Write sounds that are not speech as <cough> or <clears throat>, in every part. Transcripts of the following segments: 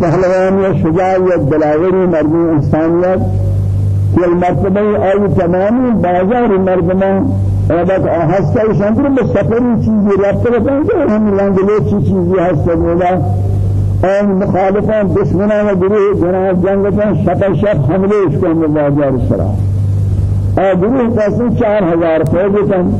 پہلوانی شجاعیت دلاوری مردم انسانیت کہ المرتبہ آئی تمامی بازار مردمان ربط هسته شنکر به سفری چیزی رفته بکنن که هم لنگلو چی چیزی هسته بودا آن مخالفان دشمنان و گروه جناب جنگتان شب شب حمله اشکن به بازار سرا. آ گروه قسم چار هزار فوجتن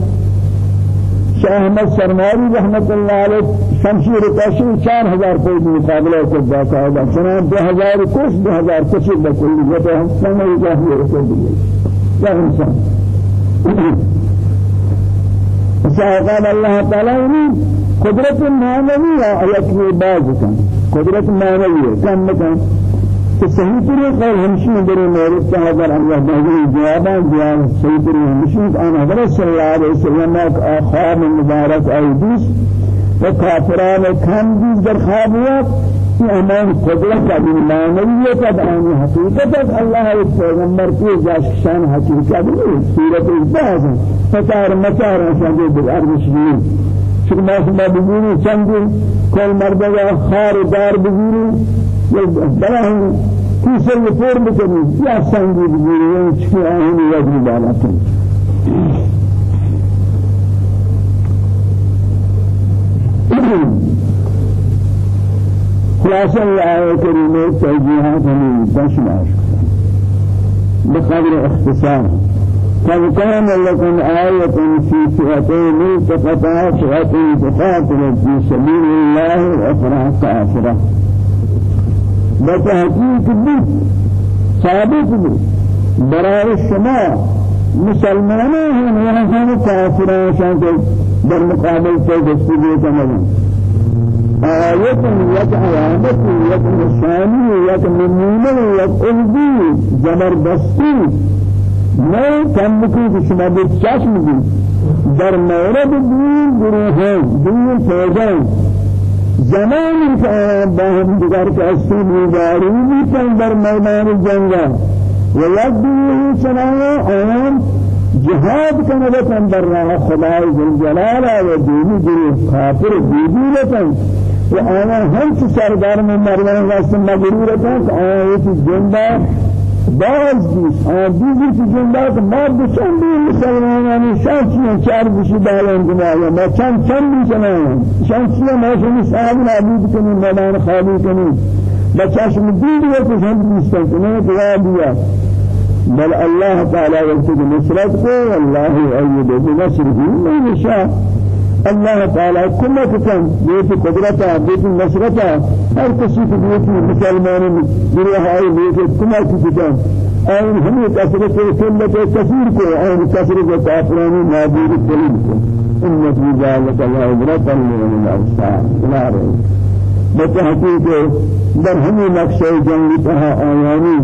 شاہ احمد سرماری رحمت اللہ علیہ شمشیر کاشی چار ہزار فوج مقابلہ کو باقاعدہ چنان دو ہزار کش دو ہزار کشی بکلی یہ تو ہم سمجھ جاہیے رسول دیئے کیا انسان. قال الله تعالى قدرة معنوية يكفي بعضكم قدرة معنوية كم كم صحیح طریق قول ہمشی در مورد کا اگر اللہ بہی جوابان دیا صحیح طریق ہمشی آن حضرت صلی اللہ علیہ وسلم کا خواب مبارک ایدیس و کافران کم دیز در خوابیات یہ أمان قدرت ابھی معنویت اب آنی حقیقت اللہ ایک پیغمبر کی جاشکشان حقیقت صورت ازباز ہے فتار مكار عشان بالأرض شديد شو ما سمع بزيري چندي كل مرد خار دار بزيري بلاه كيسر يفور بكني يا سنجي بزيري شكي آهني يجري بالاتن خلاصة الآية الكريمة توجيهات من تشمع بقدر اختصار. قد كان لكم آية في فئتين التقطا فئة تقاتل في سبيل الله وأخرى كافرة. بتحقيق بيت ثابت بيت براء السماء مسلمانين هم وهم كافرون شان در مقابل تجسد تمام آية يك علامة يك نشاني يك نمونة يك ألبي زبردستي میں کم کی شما به چشم دی در مورد دین گروهان دین فوجان زمانی که با هم دیگر اصلی بیداری میتن در میدان جنگا و یک دین چنانه آن جهاد کنه بکن در راه خدای جلال و دینی گروه کافر بیدی بکن و آن هم سردار من مردان واسه مغرور کن که آن جنده باز آدیزی که جنبات ما بچند مسلمانان شانچیان چار بشی دالان جنایا ما چند چند بیشنان شانچیان ما شمی صاحب نابود کنیم میدان خالی کنیم. بچاشم دید و کشند بیستن کنیم دعا دیا بل الله تعالى يرتج نصرته والله يؤيد بنصره من يشاء الله تعالى كما كان بيت قدرته بيت نصرته هر کسی کی بيت مسلمان گروه ہے بيت كما كان اور ہمیں کثرت سنت کثیر کو اور کثرت کافران نابود دلیل کو. ان في ذلك العبرة لمن الأبصار لا ريب بتحقيق در ہمیں نقشہ جنگی تہا آیانی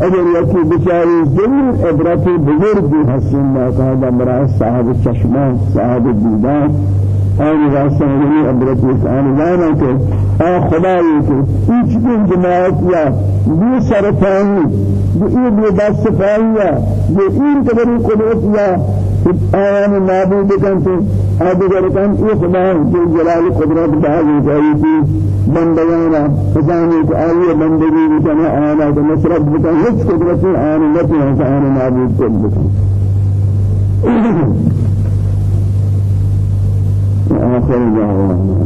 اگر یکی بچاری دل عبرت بزرگ حسن ناکادا برای صاحب چشمان صاحب دیدان آن واسطه ہمیں عبرت آن جانا کہ آ خدای کہ ایچ دن جماعت یا بی سرطانی بی بی دست فائیا بی این قدر قدرت یا آن نابود کن تو آدگر کن ای خدا جو جلال قدرت بہائی جائی تھی بندیانا خزانی کو آئی بندگی بکنا آنا تو نصرت بکن ہچ قدرت آن نتی ہے آن نابود کن بکن آخر دعوانا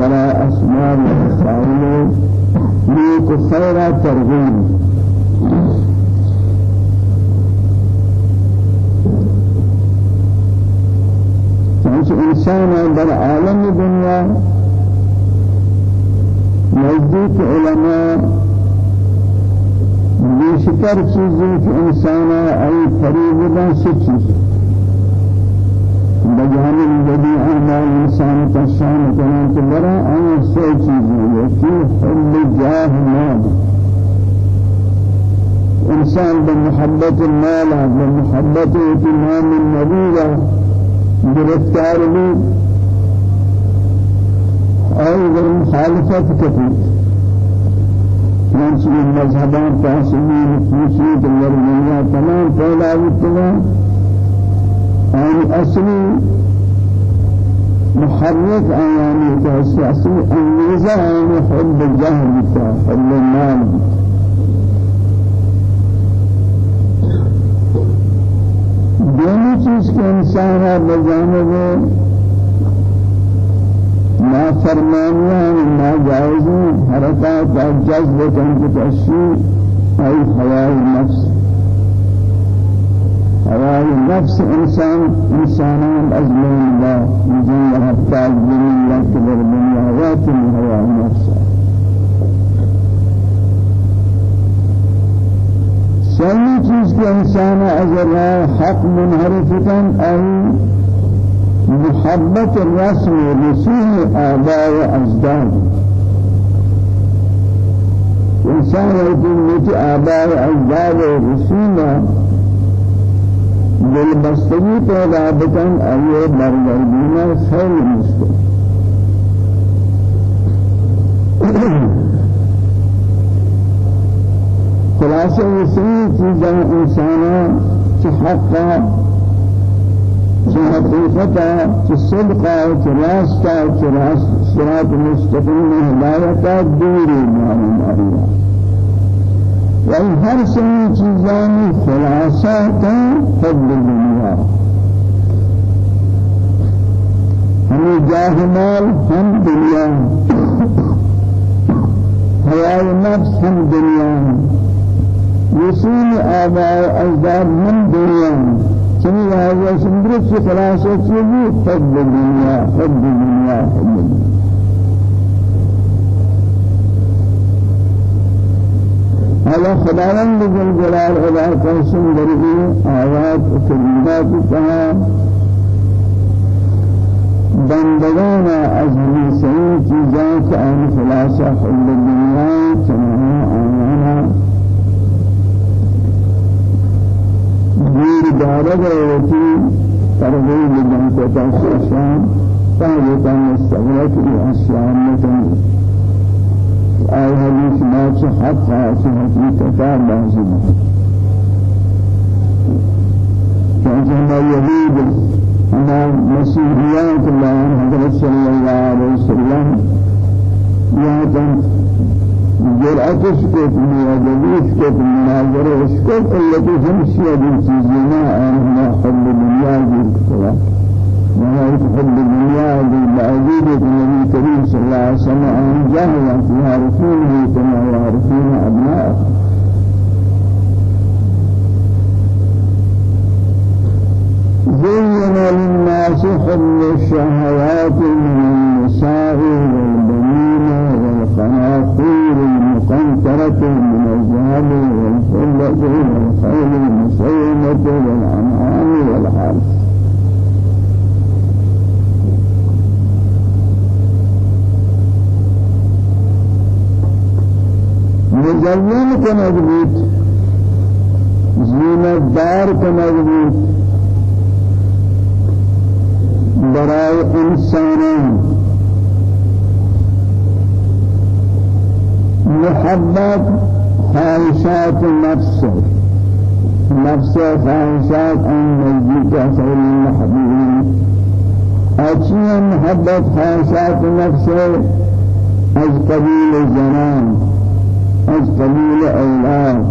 بلا اسماء الحسائل ليك خير ترغيب چنانچه انسان در عالم الدنيا نزدیک علماء بیشتر چیزی که انسان ای فریب دن سه چیز بجانب بدی اعمال انسان کا شان کرنے تو بڑا اور سے چیز ہے کہ حب جاه مال. انسان بمحبت المال بمحبت اتمام النبي گرفتار بھی اور مخالفت کرتی منصوب مذهبان تاسمين مسلمين تمام فلا وتمام اور اصلی محرك أيامي كأساسي الميزان حب الجهل حب المال دونوں چیز کے انسان ہے بجانب نافرمانیان ناجائزی حرکات جذب کن تشریع ای حیاء النفس حیاء النفس إنسان إنسانان ازمین الله مجھے حفتاج بنی اللہ کبر دنیا واتن حیاء النفس ثاني چیز کے انسان اگر حق منحرف کن؟ ای محبت الرسم رسول آباء و اجداد انسان مت آباء و اجداد و رسول بستگی پیدا بکن ایه برگردینا خیلی مشکل <coughs> خلاصة يسمي چیزاں انسانا چه حقا چه حقیقتا چه صدقا چه راستا چه راست صراط مستقیم ہدایتا دوری معلوم آریا سنی چیزاں خلاصہ کا حب دنیا ہمیں جاہ مال ہم دنیا. حیاء نفس ہم دنیا. وصول آباء أجداد من دنيا سمي هذا سندرس خلاصة چیزی حب الدنيا حب الدنيا حب الدنيا. على خداوند جل جلال علا قسم درجی آیات کلمات کہا بندگان از سعید چیزاں کہ آن خلاصہ حب الدنیا چنہا آیانا دیر دارد ہوتی ترغیب جن کو تشان فهمتا مستغرق الأشياء مثل آي حديث ما حق في حقيقة لازم كما يهود أما مسيحيات الله حضرت صلى الله عليه وسلم يا جرأتش کو میادیش کو مناظرش کو التي همشي هذه چیزنا أنها حب الدنيا جل النبي الكريم صلى الله عليه وسلم أن جهل يعرفونه كما يعرفون أبناءه. الشهوات محبت خواهشات نفس از قبیل زنان از قبیل أولاد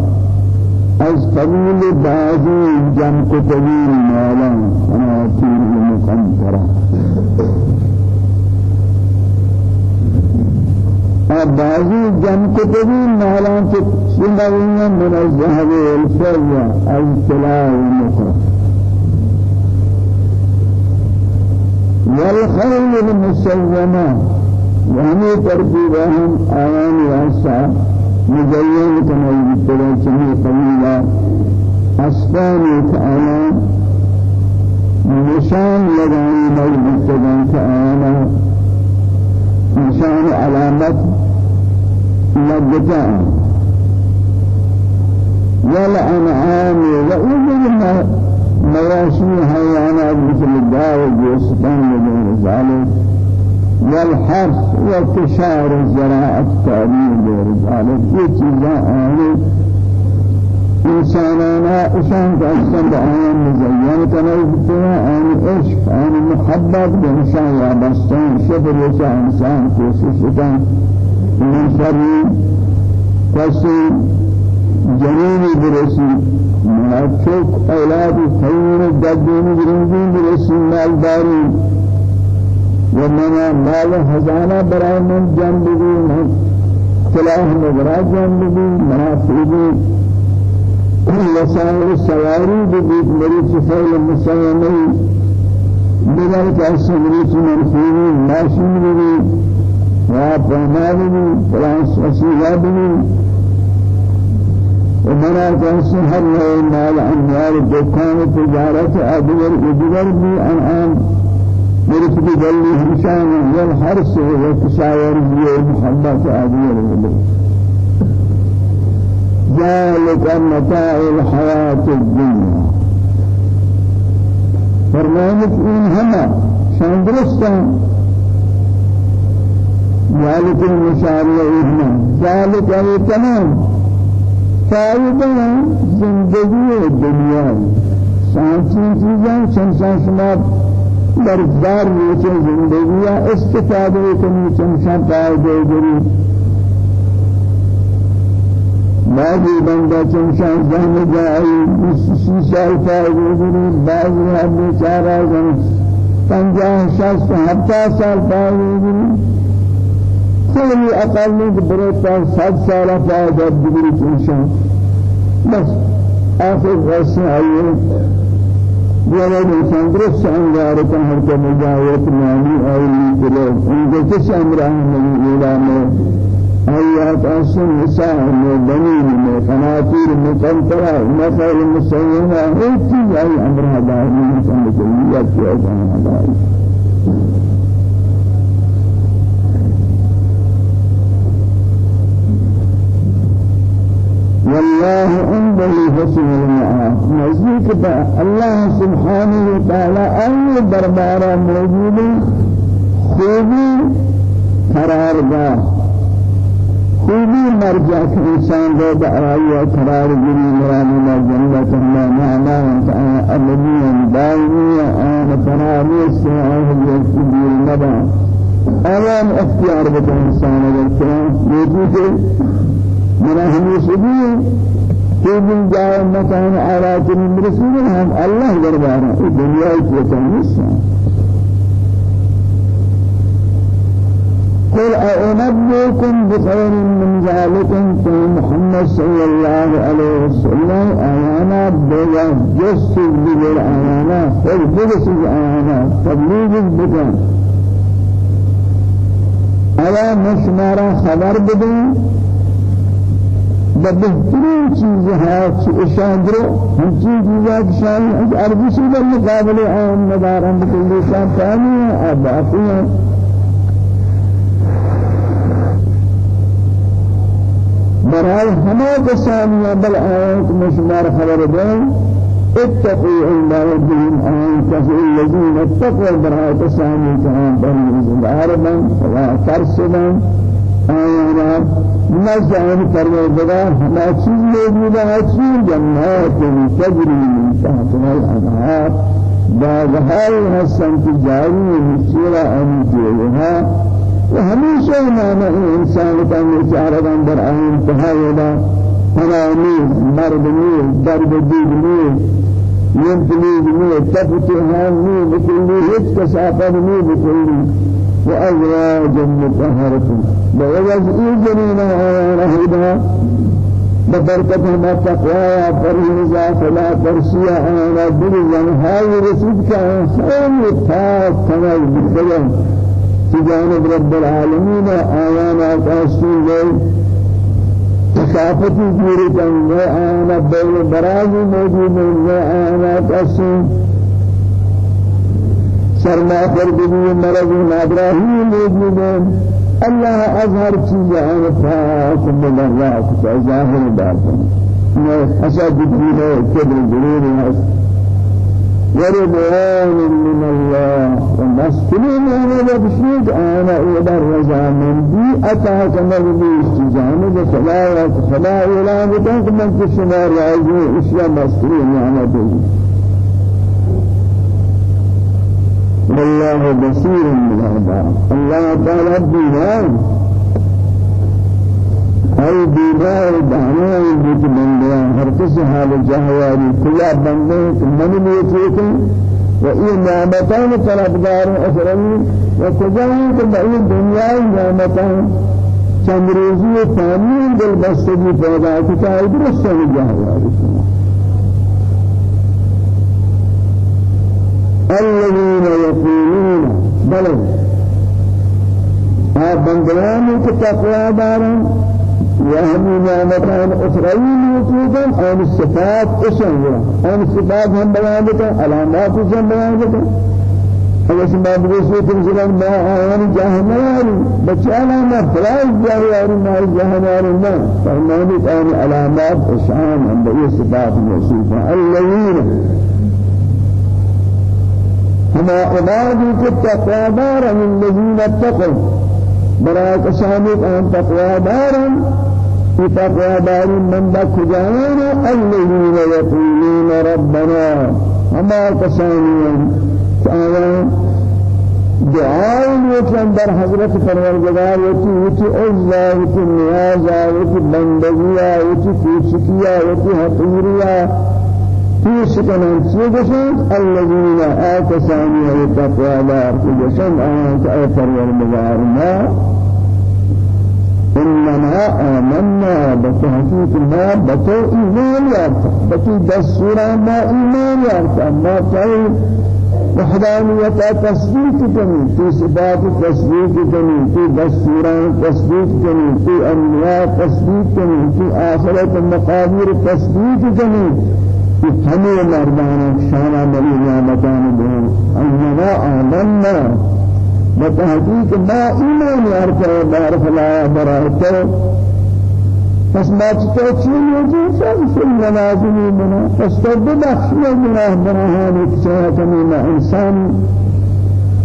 از قبیل بعضی جمع قبیل مالا أنا تیر مقنطره بعضی جمع کتبی مالان سنویاں من الذهب والفضة الطلاء والمخرى والخيل المسومة. وهمي ترتيبهم آيان واسع. مجيّن كما يبتلى سمي قليلا. أسفاني كأنا نشان لغاني موجود كأنا نشان علامت لجتا والأنعام وإذن مواشي حيوانات مثل الدار والجسدان وغير ذلك والحرث وكشار الزراعة التعليم ذلك في چیزاں آنے انسانانا اشان کا احسن آیان مزین کنیدتنا آن عشق آن محبت بنشان وابستان شبر انسان کوشش کن. من شری کسی جنینی برسی منافق أولاد خیر ددین برنجین برسی مالداری. ومنا مال خزانہ برای من جنب بھی من صلاح مبرا جنب بھی منافقی وسائل السواري ببيت مريض خيل المسلمين بدل كاس مريض منفوري ماشي مريض وابناني فلاس وسيلابني ومنا كاس هر نوع مال أنوار دكان تجارة أدوار أدوار بي أنعام. مريض بدل همشان والحرس والتشاور بي محبة أدوار ذلك متاع الحياة الدنيا. فرمانك إن هما شان درستان ذلك المشاريع إهما ذلك أي تمام. فائدة زندگی الدنيا سانسی چیزاں شمشان شما بردار نیچے زندگی استفاده کنی شمشان پائے گری بعضی بندہ چمشان زہن جائی سی سال فائدہ گری بعضی ہم بیچارہ جن پنجاہ شخص ہفتہ سال فائدہ گری کوئی أقل نہیں برتا سات سال فائدہ گری چمشان بس. آخر غصہ آئیے ولا انسان درست انگار کا ہر کا مجاوت مانی اولی کلو ان کے کس امرہ نہیں اعلان آيات أسن نساء من بنين من قناطير مقنطرة مثل مسيمة هيك چیز أي أمر هذا من إنسان كليات في أجان هذا والله عنده حسن المعاد نزيك الله سبحانه وتعالى أي دربارة موجود خوبي قرارگاه خوبی مرجع کہ انسان کو دعائی قرار گری مرانی ما جنت اللہ نعمہ انت ابدی دائمی آن قراری سے آن یکتی نبا اوان اختیار بتا انسان اگر کہ ہمیشہ بھی کہ من جائے مکان آرات من رسول ہم اللہ دربارہ دنیا کی تنسان قل أنبئكم بخير من ذلك في محمد صلى الله عليه وسلم آيانا بلا جس بلا آيانا خل بجس آيانا تبليغ بكم على مشمارا خبر بدين بهترین چیز ہے اشان درو ہم چیز چیزات شان عربی سے مقابلے عام مدارم بکلی شان ثانی ہے آب باقی ہیں برای همه کسانی بل آیات مشمار خبر دیں اتقوا الله بهم آن كفر الذين اتقوا برای کسانی كان بر من ولا ترسبن نزعن پروردگار ہما چیز موجود ہے چیز جنات تجری من تحتها الانهار باغهای هستن که جاری مسیرا انجیها وهميشه ما إنسان كان يشعر در انتهاء ولا تنامي مرد مي درب ديد مي يمتلي مي تفتح مي بكل هيك كسافر مي بكل وأزواج مطهرة. بوجه إيجنين رهيدا ببركة ما تقوى. فريزا فلا ترسيا أنا بلغن هاي رسولك خير تاك تنال بالخير جانب رب العالمين. آيانا قاسين لي تخافتي جوري كان آيانا بين برازي موجود آيانا قاسين سرما پر بھی مرض نادرا ہی موجود ہے اللہ اظہر چیز ہے پاک ملغات کا ظاہر بات ہے حسد بھی ہے کبر ورضوان من الله ومسكنين أنا بشيد أنا إلى من بي أتاك نبي استجانب خلايا خلايا لا بتنك من كشما راجو إشياء مسكنين أنا بي والله بصير من العباد الله تعالى بيان أي دينار دعنا بيت بندیاں ہر کسی حال جہواری کلا بندے من لیتے وإي نعمتان طلبدار أخرين وكذلك بأي دنيا نعمتان چند ثاني بالبستگی پیدا کتا ہے درست الذين يقولون بل آ بندیان کے تقوی دارن وهم نعمتان أخرين يوجودن أن الصفات إشان أن الصفات هم بيان بك علامات هم بيان بك أي اسمع بقصة تنزل ما آيان جهنم بچانا ما فلاش جهنم ما جهنم ما فهماني كان علامات إشان هم بأي صفات موصوفة الذين هما عبادي كالتقوى دارا الذين اتقوا. برای کسانی ان تقوى دارا تقوى دار من بكجانا الذين يقولون ربنا. هما كسانيا كأنا دعاء يتلن در حضرت پروردگار يتي يتي عزا يتي نيازا يتي بندگيا يتي كوشكيا يتي في سكنان سيدشان الذين آتساني التقوى دار كجشان آيات آية پروردگار ما إنما آمنا بتحقيق ما بتو إيمان يارتا بتو دستورا ما إيمان يارتا ما تاي وحدانية تصديق كني في صفات تصديق كني في دستورا تصديق كني في أنبياء تصديق كني في آخرة المقادير تصديق في همه مردان شانا ملي نعمتان بهم إنما آمنا بتحقيق ما إيمان يارك بارك الله برائته پس ما چطور چیز یکی فضل منازمی منا پس تو ببخشی گناه که چه کمی انسان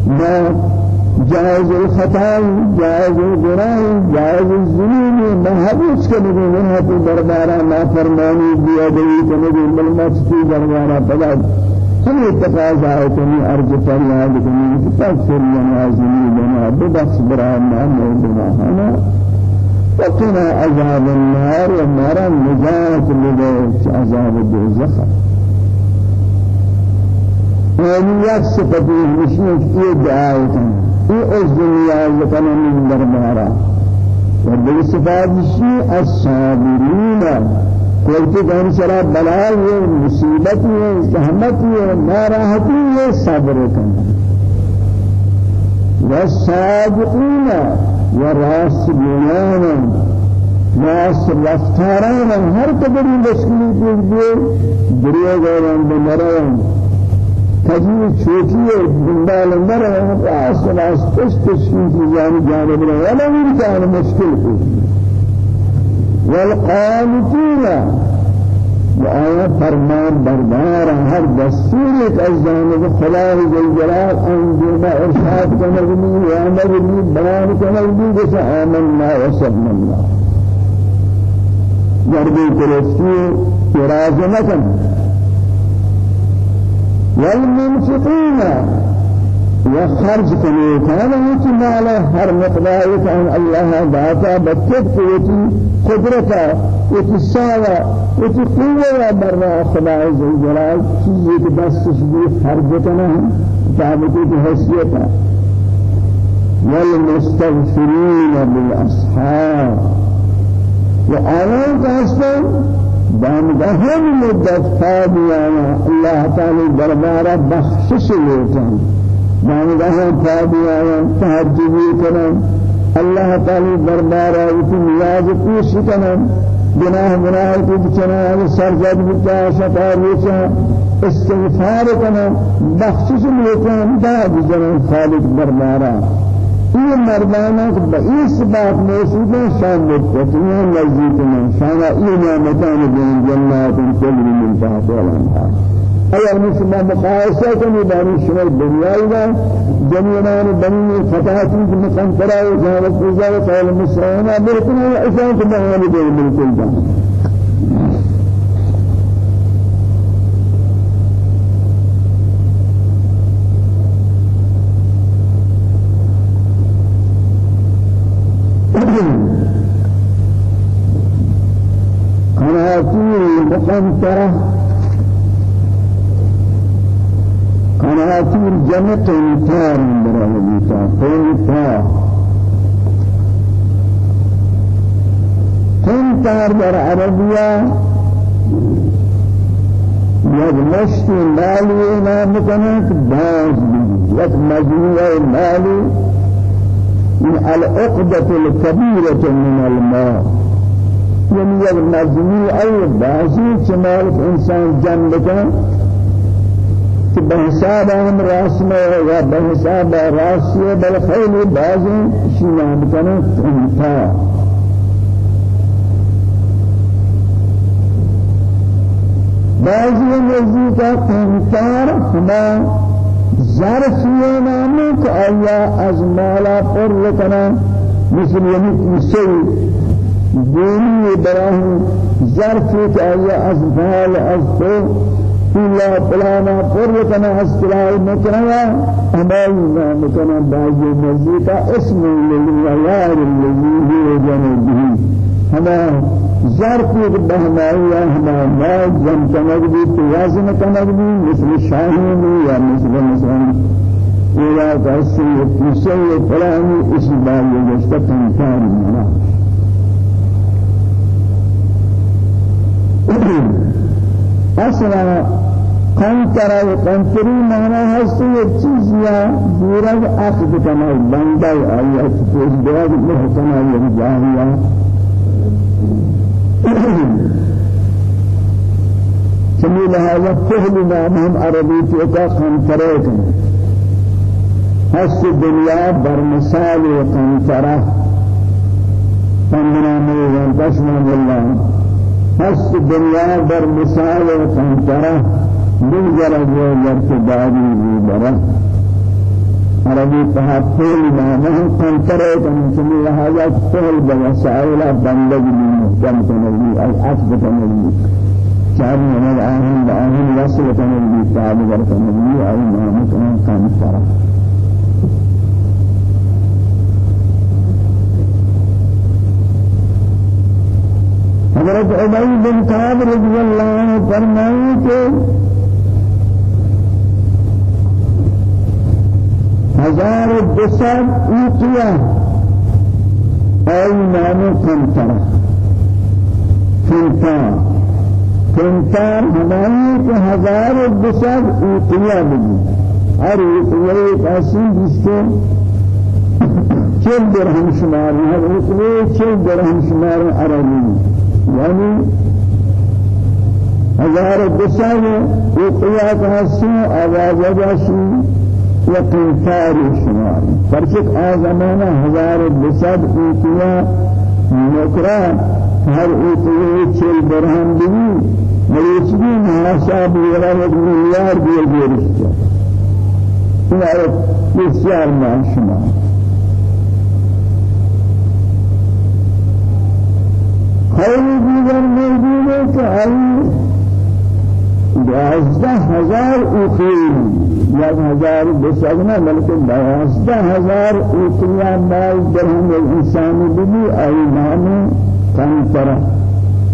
ما جائز الخطا جائز الگناہ جائز الظلم محبوس کے نبی منہ تو دربارہ ما فرمانی دیا گئی کہ نبی ملمت کی دربارہ بلا ہم اتفاق آئے تمہیں ارج فریاد کنی تغفر لنا ذنوبنا ببخش برانا موضوعنا وقنا عذاب النار ومرا نجاة لذلك عذاب الدوزخ ومن يكسب به مشيك إيه دعاية إيه الدنيا يتنا من دربارا وبالصفات الشيء الصابرين قلت كان سرا بلاء مصیبت زحمت ناراحتی صبر کرنا والصادقين وراس بيانا ناس رفتارانا هر قدر مشکلی دیگر دریه گران بمران. تجیب چوکی بندال مران راس راس تش تشکی جانب جانب ولا من مشکل والقانتين وآية فرمان بردار هر دستور از جانب خدای جلال انجام ارشاد کنگی و امرنی بیان کنگی جس آمنا و سبنا جربی ترسی اراز نکن. والمنفقين. وخرج کنی کانا کی مال هر مقدار کان الله داتا بتت کوتی قدرتا کوتی ساوا کوتی قوة بر خدا عز وجل چیزی که دستش بھی خرج کنه ثابتی کی حیثیت. والمستغفرين كاستن دامدهم مدت فاديانا الله تعالى دربارة بخشش لیتن. مانگاہ تابعہ تہجدی کنن. اللہ تعالی دربار ایتی نیاز پیش کنن. گناہ گناہ کی بچنا سرزد بتا شفاعت بچا استغفار کنن. بخشش لیکن داد جنن خالق دربارا یہ مردانہ کہ بئیس بات موجود ہے شان متقین نزدیک میں شان یہ نعمتان بین جنات تجری من تحتها الانهار اگر مثل مقایسه کنی باری شما دنیای با جنیان بنی فتاتی که مقنطره و جانب روزا و قول مسلمانه بهتنه و اشان که بهانی دیر ملکل جان. مقنطرة قناطير جمع قنطار برای بیتا قنطار قنطار در عربیه یک مشت مالی نام کنند باز یک مجموعة مالی من العقدة الكبيرة من الماء. يعني یک مجموعه بازی چمال إنسان جمع کن کہ بحساب ہم راسمہ یا بحساب راسی بل خیلی بازی شینا بکنے انتا. بعضی نزدیک انکار ہما ظرفی نامی کہ آیا از مالا پر لکنا مثل یعنی دینی براہ ظرفی کہ آیا از مال از تو إلا فلانا فرقنا أسكراء مكرنا أمالنا مكرنا باجي مزيكا اسم للغيار الذي هو جنبه هما ظرفی بہمایا ہما ما جم کنگ بھی توازن کنگ بھی مثل شاہین یا مثل مثلا یا کسی کسی فلانی اسی بار یہ جستا تنکار أصلا قنطرہ و قنطری معنی ہستی ایک چیز یا دورگ اخذ کنا بندہ آیا چیز بیاد محسنہ یا جاہیا چمی لہذا پہلی نام ہم عربی تیتا قنطرہ کنا ہست دنیا برمثال و قنطرہ فندنا میں وانتشنا اللہ هست دنیا در مثال قنطره من جرد و ارتدادی برا۔ عربی کہا پھول نامہ قنطره کنچنی لہذا پھول بوسائل بندگی محکم کنگی ای عصب کنگی چار نمد آہن بآہن وصل کنگی تابر کنگی ای نامہ قنطره حضرت عبی بن کعب رضی اللہ عنہ فرمائے کہ ہزار دسر اوتیا ای نام کنتر کنتار کنتار کہ ہزار دسر اوتیا بگی ہر اوتیا ایک ایسی جس کو چل درہم شمار ہے اوتیا چل درہم شمار عربی۔ یعنی هزار دسان وقيات هسي آواز جاشي وقنطار شمار فرشك آزمانا هزار دسان وقيا نکرا هر اوتیه چل برهم بینی مریچی ناسا بیرا یک میلیار بیل بیرشتا این عرب بسیار معشما خیر دیگر موجود ہے کہ آئی دوازدہ ہزار اوقیر یا ہزار بسگنا بلکہ دوازدہ ہزار اوقیا مال درہم انسانی بھی آئی نام کنترہ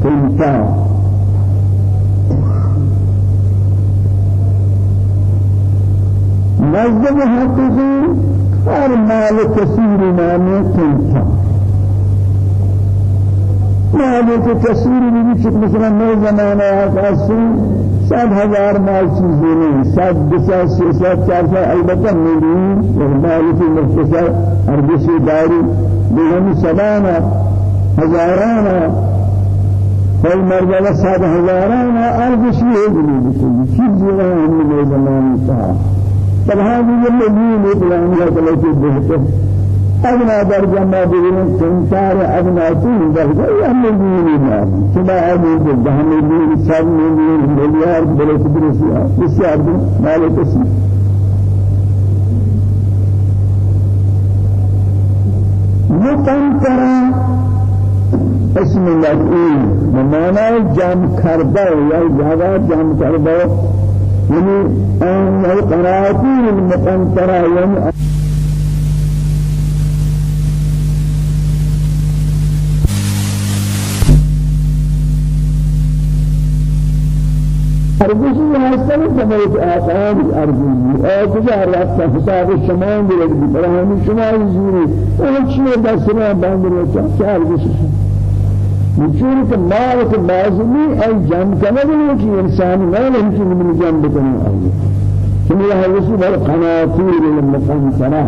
کنتا نزد حقیقی ہر مال کثیر نام کنتا مالی که کثیری بھی چک مثلا نو زمانہ آسی صد ہزار مال چیزیں نہیں صد دسا سی سات چار سا البتہ ملی مالی کی مختصر اربشی داری. بہم سبانا ہزارانا کوئی مرجع صد ہزارانا اربشی ہے بلی چیز جو ہے ہم نے زمانے کا تب ہاں یہ کا چلے کہ بہتر أبنى درجة ما بيقولون تنتار أبناتين درجة. يمليين ما سبعة من ده مليين سب مليين مليار بلس برسيا بسيار مالك اسم مقنطرة. اسم مفعول بمعنى جمع کرده یا جگہ جمع کرده یعنی آن القناطیر المقنطرة یعنی ارزشی هستن سمایت آقان ارزشی آقا رفت حساب شما میرد برای شما زوری اون چی دست ما بند رو چه ارزشی چون که مال که لازمی ای جمع کنه که انسان مال هیچ نمی جمع بکنه. آیه چون یه حوثی بر قناطیر المقنطره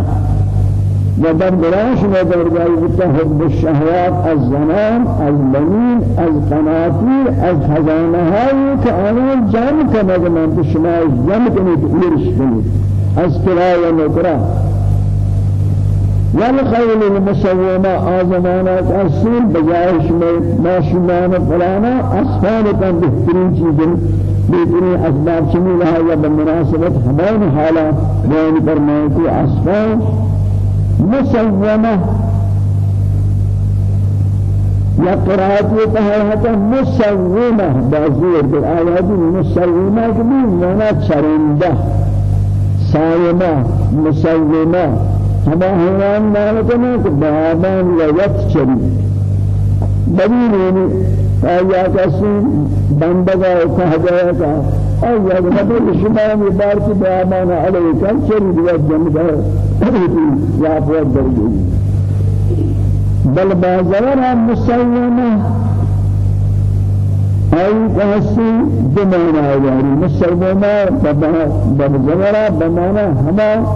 و در براش و در جایی بتا حب الشهوات از زنان از بنین از قناطیر از خزانه هایی که آنها جمع کنه من شما جمع کنید ایرش کنید از کرای نکره والخيل المسومة آزمانات أصول بجائش ما شمان فلانا أصفان كان بهترين چیزیں بهترین اسباب چمی لها یا بمناسبت ہمان حالا بیان فرمائے کہ أصفان مسومة یا قرآت یہ کہا ہے مسومة بازور بالآیات مسومة کبھی مانا چرندہ صائمة مسومة ہما حیوان مالکنے کہ بہامان ویت چری. آیا نبی شما مبار کی بہامان علیہ کن چری دیت جمدہ یا پوت در گئی بل بازار ہم مسلمہ أي كاسي بمعنى يعني مسلمة بمعنى بمعنى هما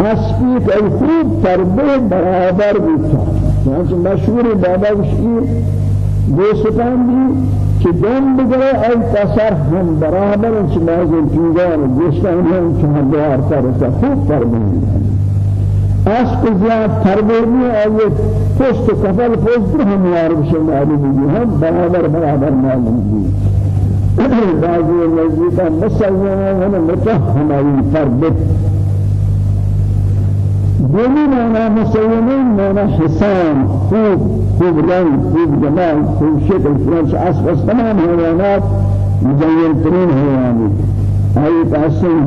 اسبی که خوب تربیت برابر بیتا چنانچه مشهور بابا شیر دوستان بی که دم بگره ای تسر هم برابر چه مازن چیزان دوستان هم که هم دوار ترسا خوب تربیت اسب زیاد تربیت می آیه پشت کفل پشت هم یار بشه معلوم هم برابر برابر معلوم بی <clears throat> بعضی نزدیکان مسلمان هم متهم ای تربیت دومی معنی مسلمین معنی حسان خوب خوب رنگ خوب جمال خوب شکل فرنش اسب از تمام حیوانات مزین ترین حیوانی آئی تحسن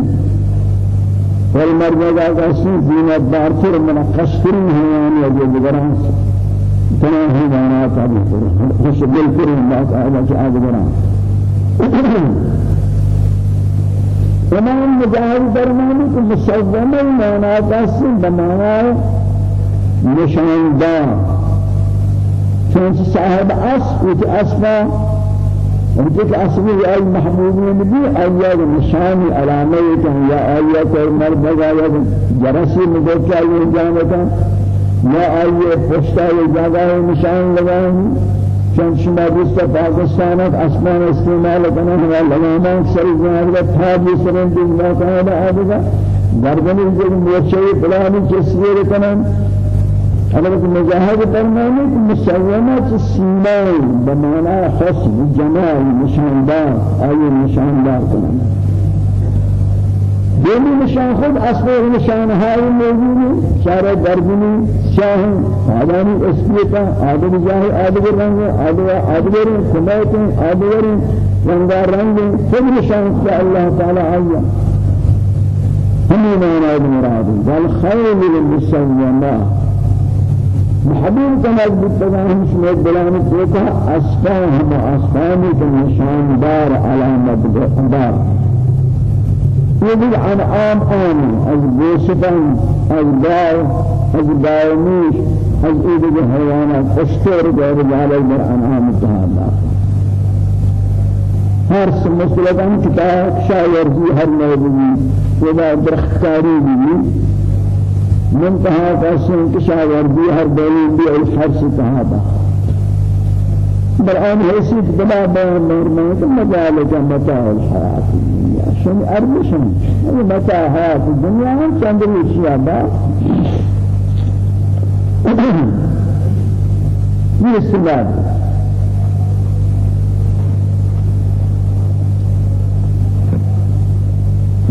والمرجع تحسن زینت دارتر منقش ترین حیوانی أجل بگران تمام حیوانات آبی فرن خوش دل فرن بات آبا چه آبی بران امام مجاهد فرمانے کہ مسومہ مانا کسی بمانا نشاندار چونچہ صاحب اسب وچ اسبا انتك اسمی ای محبوبین بھی آیا نشانی علامه کہ یا آیا کوئی مرد یا جرسی مدوکا یہ جانتا یا آیا پشتا یہ جگہ نشان لگائیں چند شما دوست پاکستان اسمان استعمال کنه و لگامان سری جناب و تابی سرن دیگر مکان آبگا گردنی جو موچه فلانی کسیه کنن حضرت مجاهد فرمانے کہ مسلمات سیمای بمعنى حسن جمال نشاندار آئی نشاندار کنن دومی نشان خود اصل نشان های موجود شارع دربینی شاه آدمی اسمیتا آدم جاه آدم رنگ آدم آدم کمیت آدم رنگ رنگ سب نشان سے اللہ تعالی آیا ہمیں معنی مراد والخيل للمسلمة محبوب كما بالتمام اسمه بلان توكا أسفان هم أسفان كنشان دار علامة دار۔ يقول عن عام آمن از بوسفن از داو از داوميش از ايدي الحيوانات اشتر غير ذلك در انعام التهاد هر مسلمان کتاب شاورزی هر موضوعی ولا درختکاری بھی منتہا قسم کی شاورزی هر دلیل بھی الحرس تهادا بل آن حیثیت بلا بیان نورمانی که مجالک متاع الحیات الدنیا شن ارمشن متاع حیات الدنیا هم چند ریشیا با. <clears throat> یہ استعمال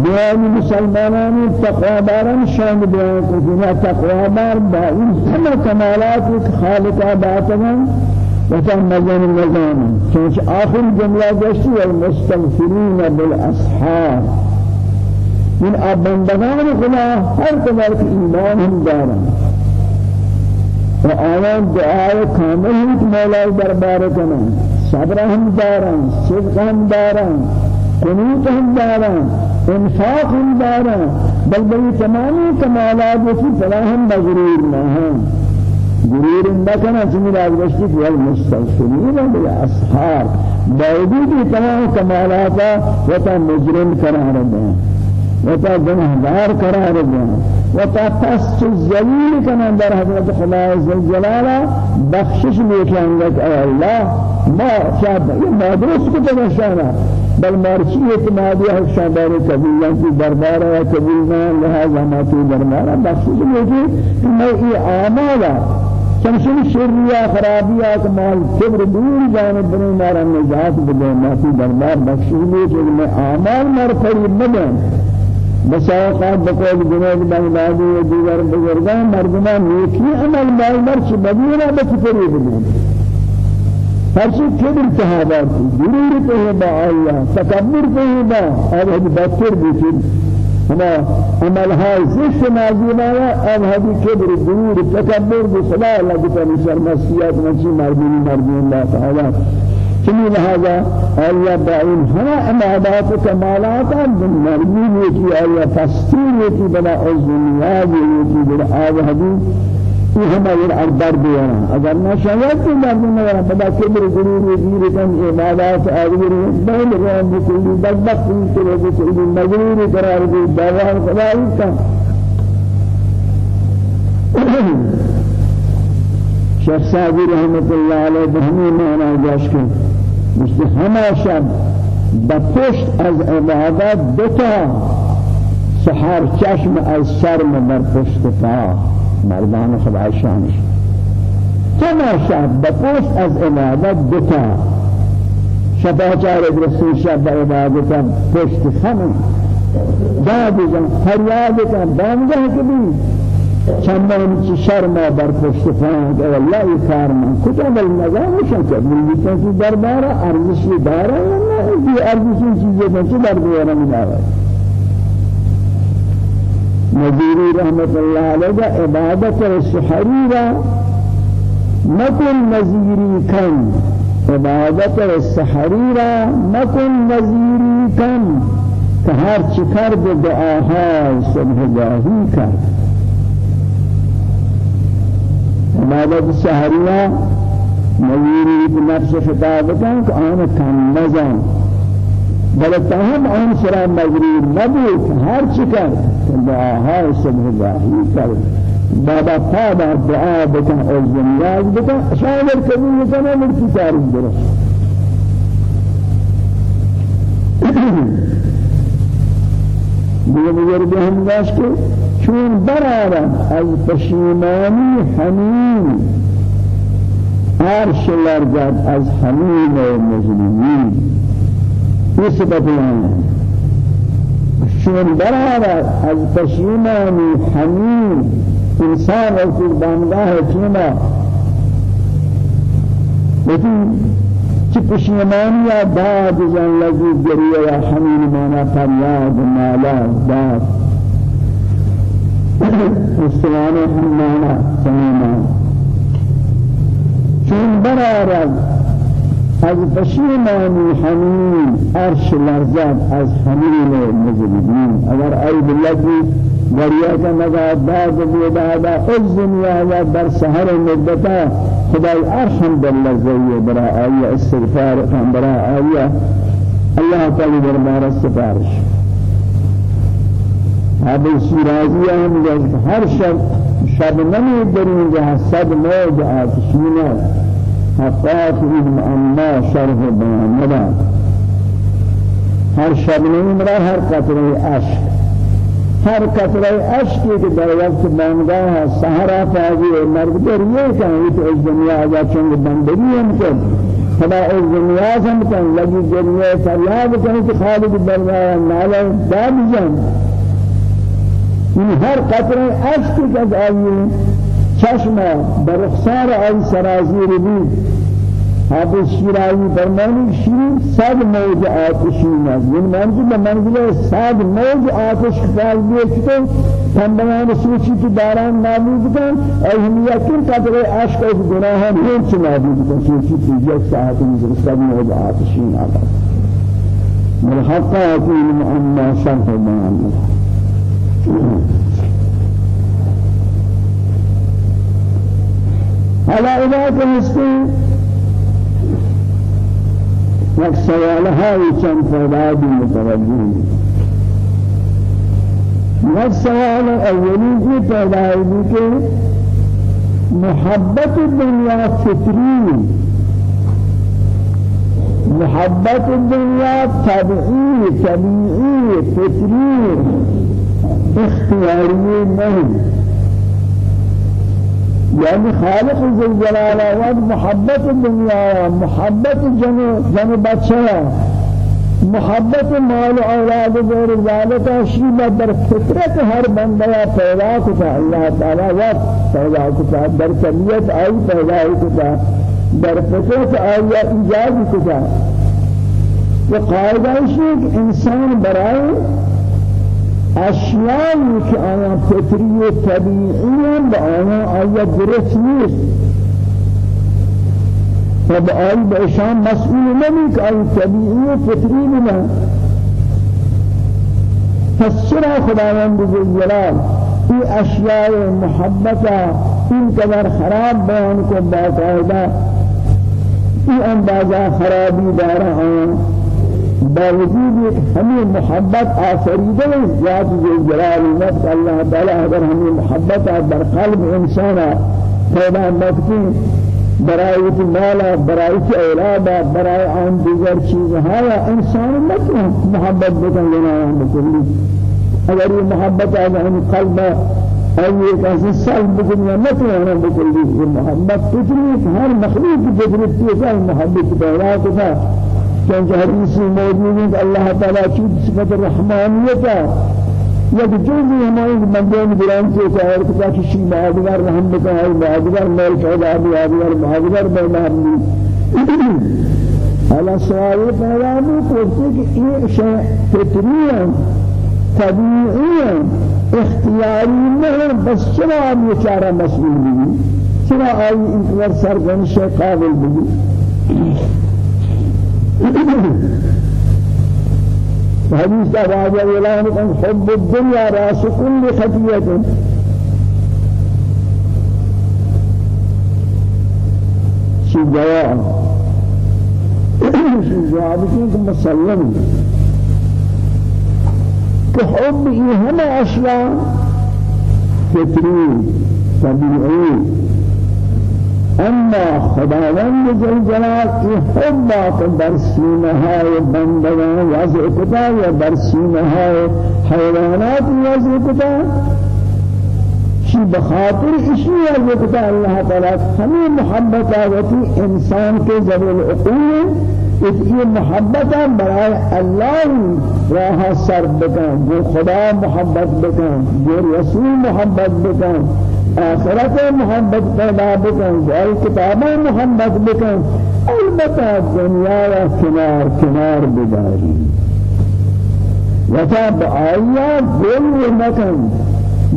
بیان مسلمانان تقواباران شان بیان کو جنا تقوابار با این همه کمالات خالق باتن وكان مزان المزان چونچ آخر جملة جشتی والمستغفرين بالأصحاب من أبندگان خدا هر قدر که ایمان هم دارن و آیان دعای کامل هیچ مولای دربار کنن صبر هم دارن صدق هم هم هم بل بل تمامی کمالات وسی فلا هم مغرور نہ ہیں غرور نکنا چنی راجشتی کہ المستغفرین بالاصحاب باوجود تمام کمالات و تا مجرم قرار دیں وتا گناهگار قرار دیں وتا پس ذلیل کنا در حضرت خدا عز وجل بخشش میکنند کہ الله ما شاب یہ مدرس کو تو شانا بل مرچی اعتمادی ہے شابان قبیلہ کی دربار ہے قبول نہ لہذا ما تو دربار بخشش کہ میں یہ اعمال چمشن شریا خرابیا کمال کبر دور جانب بنے مارا نجات بدے تو دربار بخشش میکنی میں اعمال مر قریب بدیں مساوقات بقول جناب بغدادی و دیگر بزرگان مردمان نیکی عمل بال مرچ بدینا بکفری بدون هرچی کبر تهابات ضرور تهبا الله تکبر تهبا اور ہم بہتر بیچن ہما عمل ہے زشت نازیبایا اب ہدی کبر ضرور تکبر بصلاح اللہ کی شرمسیات مچی مردین مردین اللہ تعالی. چنی لہذا آیا بعین ہما عبادات و کمالات من مرمی یکی آیا یکی بلا عزنیاد یکی بلا آوہدی یہ ہما یہ اردر دیانا أگر نہ شاید تو مردم نہ بدا کبر غرور وزیر کن عبادات آدگر بہل روان بکلی بدبخت کلی بکلی مغرور قرار دی دوان خدای کا شیخ سعدی رحمت اللہ علیہ بہمی معنی جاش کے همه شب بپشت از عبادت دوتا سحر چشم از شرم بر پشت پا. مردان خدا شانش همه شب بپشت از عبادت دوتا شبا چار رسول شب بر عبادت پشت خمه داد جان فریاد کن بانگه که بی چندان چی شرم بر پشت فرمان که والله ای من. کجا بل نظام میشن که؟ ملی کسی دربار ارزشی داره یا نه؟ ارزشی چیزی من چه در بیاره میداره نظیری رحمت الله نکن نظیری کن. عبادت السحری را نکن نظیری کن. که هر چی کرد دعاها صبح گاهی کرد عبادت سهریہ نویری نفس خطاب کن کہ آن کم نزن بلکہ ہم آن سرا مغرور نبود. ہر چکر دعاهای صبح ظاہری کر بابا پادا دعا بکن اور زنیاز بکن. شاید کبھی بکن ملکی تاریخ درست. دیگه بزرگ هم داشت که چون برآرم از پشیمانی حمیم عرش لرزد از حمیم مظلومین. این صفت چون برارد از پشیمانی حمیم انسان و بانگاه چیما لیکن چی پشیمانی یا داد جان لذیذ گریه یا حمیم مانا فریاد مالا داد. استوانه حمانا سمینا چون برارد از پشیمانی حمیم عرش لرزد از حمیم مجرمین اگر ای بلدی گریه کا نگاه داد بیدادا از دنیا در سهر مدتا خدای ارحم در لرزیه برا آیا استغفار کن برا آیا الله تعالی دربار سفارش. ابو شیرازی هم هر شب شب نمی درین جه صد موج آتشینه حقات این اما شرح بیان ندا هر شب نمی مرا هر قطره عشق. ہر قطرہ اشکی کے در وقت بانگاہ سہرا فاضی مرد در یہ کہیں کہ اس دنیا آجا چنگ بندگی ہم کر خدا اس دنیا ہم کن لگی دنیا فریاد کہیں کہ خالد برگاہ نالا داد جن ان ہر قطرہ اشکی کے آئی چشمہ برخصار آئی سرازیر بھی حافظ شیرازی فرمانی شیر صد موج آتشین است یعنی منزل منزل صد موج آتش فاز بیچتے تنبیان سوچی تو داران نابود کن ای ہم یقین قدر عشق از گناہ نہیں چھ نابود کن سوچی تو یک ساعت نزل صد موج آتشین آتا ملحقا یقین معنا شرح بیان حالا اذا كنت یک سوال های چند فوائد متوجه یک سوال اولی یہ پیدا ہے کہ محبت دنیا فطری محبت الدنيا طبيعي طبيعي فطري اختياري نہیں يعني خالق ذو الجلال محبت الدنيا محبت جن جن بچہ محبت مال أولاد غیر ذالک شیبہ در فطرت ہر بندہ پیدا کتا. اللہ تعالی وقت پیدا کتا. در طبیعت آئی پیدا کتا. در فطرت آئی ایجاد کتا. وقاعدہ شیخ انسان برائے اشیایی که آیا فطری و طبیعی با آیا آیا درست نیست؟ و با آیا به اشان مسئول نمی که آیا طبیعی و فطری نه پس چرا خداوند جلال این اشیاء محبت این قدر خراب بیان کو باقاعدہ این اندازہ خرابی دارا آیا باوجود ہمیں محبت آفریدہ ذات جلال نفس اللہ تعالی اگر ہمیں محبت در قلب انسان پیدا مکتی برای مالا برای اولادا برای آن دیگر چیزها انسان نتوان محبت بکن لنا بکلی اگر یہ محبت آن قلب أي كاسي سلب بكل یا نتوانا بکلی یہ محبت فطری ہر مخلوق کی فطرت کی محبت پیدا چونکہ حدیث موجود ہے کہ اللہ تعالی چود صفت الرحمانیت یک جزی ہماری بندوں گران سے ظاہر کتا کہ شی مہاجر رحم بکا ہے مہاجر مل پیدا بھی مہاجر مہاجر بین ہم على سؤال پیدا بھی پوچھتے کہ یہ شیء فطری طبیعی اختیاری نہیں بس چرا یہ چارہ مسئول بھی چرا آئی انتظار قابل بھی حديث راجع إلى أن حب الدنيا رأس كل خطيئة شي جواب كي مسلم كحب هم أشياء فطري طبيعي اما خداوند جل جلال حبات در سینه های بندگان وضع کتا یا در سینه های حیوانات وضع کتا؟ شی بخاطر اشی وضع کتا؟ اللہ تعالی ہمیں محبت آوتی انسان کے ذوی العقول یہ محبت برائے اللہ راہ سر بکن جو خدا محبت بکن جو رسول محبت بکن۔ آخرت محبت پیدا بکن جائے کتاب محبت بکن. البتہ دنیا و کنار کنار بداری وتا بآیا گل مکن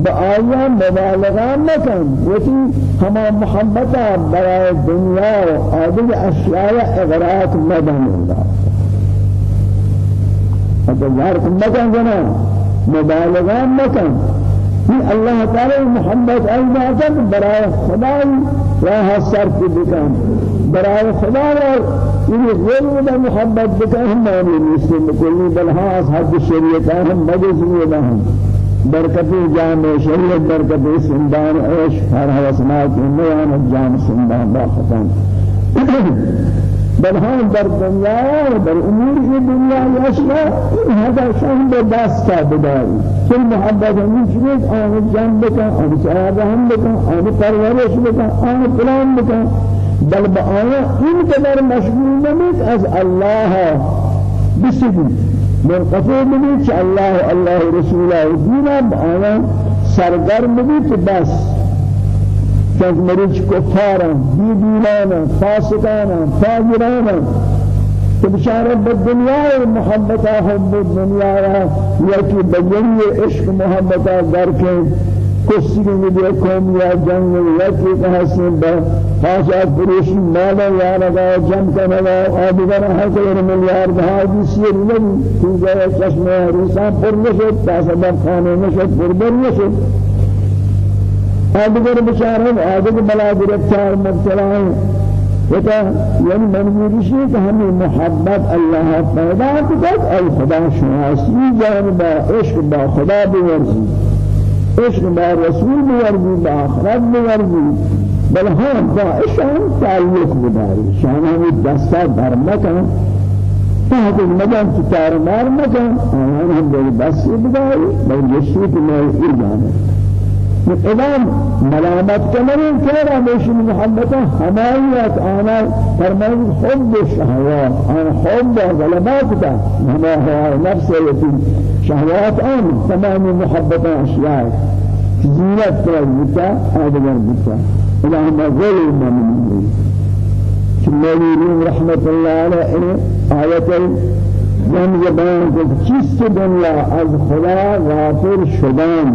بآیا مبالغہ مکن وتی ہما محبتا برای دنیا و آدل اشیاء اغراق مدن اللہ اگر یارک مکن جنا مبالغہ مکن الله تعالى محمد أيضا براء خداي راح صرف بكم براء غیر میں محبت بکا ہم مومن مسلم کلی بل ہاں اصحاب شریعت ہم مجلس میں ہم۔ برکت جام شریعت برکت سندان عيش ہر حواسنات میں جام سندان با ختم بل هم در دنیا در امور دنیا اشیاء هذا شان بدست بداری كل محبت همین چیز آن جان بکن آن سعادت هم بکن آن پرورش بکن آن فلان بکن. بل با آیا این قدر مشغول نمید از الله. بسیدی منقطع ببینید که الله الله رسوله دینا با آیا سرگرم ببینید بس. چند مریض کفارن بی دینان فاسقان فاجران که بشاره بالدنیا محبت حب الدنیا یا که بیانی عشق محبت در که کسی میں بھی قوم یا جنگ یا کہ کہاسیں با خاصات فروشی مال یا لگا جم کا لگا آدگر ہزار ملیار بہادی سیر نہیں تو جائے چشمہ رسان پر نشد تاسبب خانے نشد پر بر نشد. آدگر بچارہ آدگر بلا گرفتار مبتلا ہیں۔ وتا یعنی منظوری ہے کہ ہمیں محبت اللہ پیدا کرتا ہے خدا شناسی جانب عشق با خدا بورزی عشق با رسول بورزی با آخرت بورزی بل ہم با عشق تعلق بداری شان ہمیں دستا در مکن۔ تحت المدن تتار مار مکن۔ آیان ہم بس بداری بل یشیت میں ایجانے ادام ملامت کنن كلا بشن محبت حمایت آنا فرمان حب الشهوات آن حب غلبات دا هو نفس يتي شهوات آن تمام محبت أشياء زينت تلك آدم بتا اللهم غل المؤمنين كمالين رحمة الله عليه آية جن زبان کو چیز دنیا از خدا غافل شدن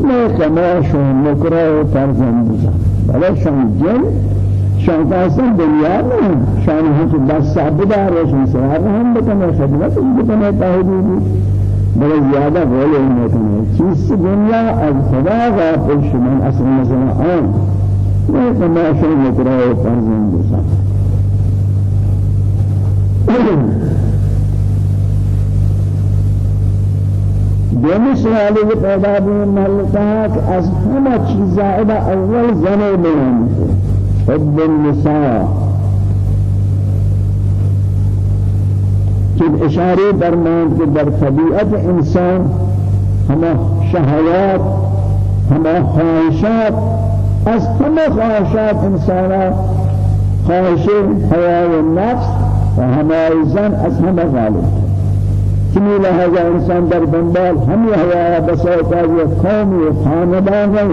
ما سماش و مکره و فرزندی ولی شان جن شان کاسن دنیا نه شان هم هیچ بس صاحب دار و شان سراب هم بکنه خدمت بکنه تاهدیدی بلی زیاده غول این تمہیں چیز دنیا از خدا غافل شمان اصل مثلا آن. ما سماش و تماشا و فرزند سا دومی سوالی که پیدا کہا کہ از همه چیز اول زنه بیان حب النساء. کہ اشاره درمان کہ در طبیعت انسان همه شهوات همه خواهشات از همه خواهشات انسان خواهش حیاء النفس و همه زن از همه غالب. چنی لہذا انسان در بندال ہمی ہوا بسوتا یہ قومی خاندان ہے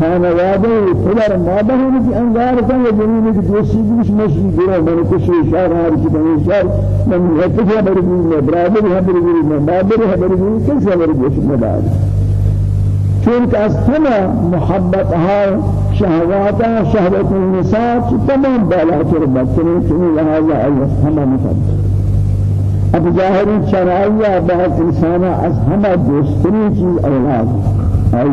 خانواده پدر مادر ہیں کہ انگار کا یہ زمین کی دوستی بھی مشی گرو میں کچھ اشار ہر کی بنی اشار میں ایک ہے بڑی میں برابر ہے بڑی میں برابر ہے بڑی کیسے بڑی دوست میں دار چون کہ از تمام محبت ها شهوات شهوت النساء تمام بالا تر بچنے چنی لہذا اللہ تمام محبت اب ظاہری چرائیہ بہت انسان از ہمہ دوستری چیز أولاد آئی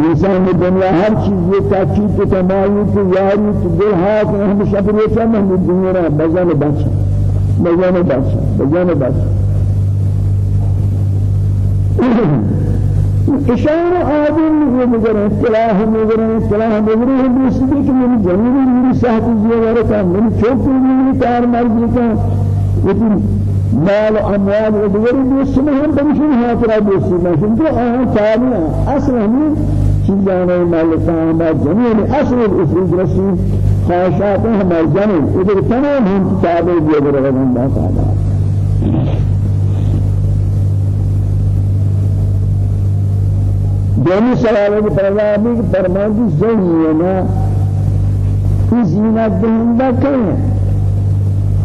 انسان دنیا ہر چیز یہ تاکید تو تمائی تو یاری تو دل ہاتھ ہم شبر یہ چاہم ہم دنیا رہا بزن بچہ بزن بچہ بزن بچہ اشارہ آدم یہ مگر اصطلاح مگر اصطلاح مگر ہے دوسری کہ میری جنوبی میری صحت زیادہ کا میری چھوٹی میری کار مرضی کا لیکن مال اموال و دیگر دوست ہم بمشن ہاتھ دوستی میں تو آن تابع اصل ہمیں چیزانے مالکان ہمارے جميع اصل اصول رسی خواہشات ہمارے جميع ادھر تمام ہم تابع دیے گئے اللہ تعالی دومی سوال ہے پروامی کہ فرماندی زینینا کی زینت دہندہ کہیں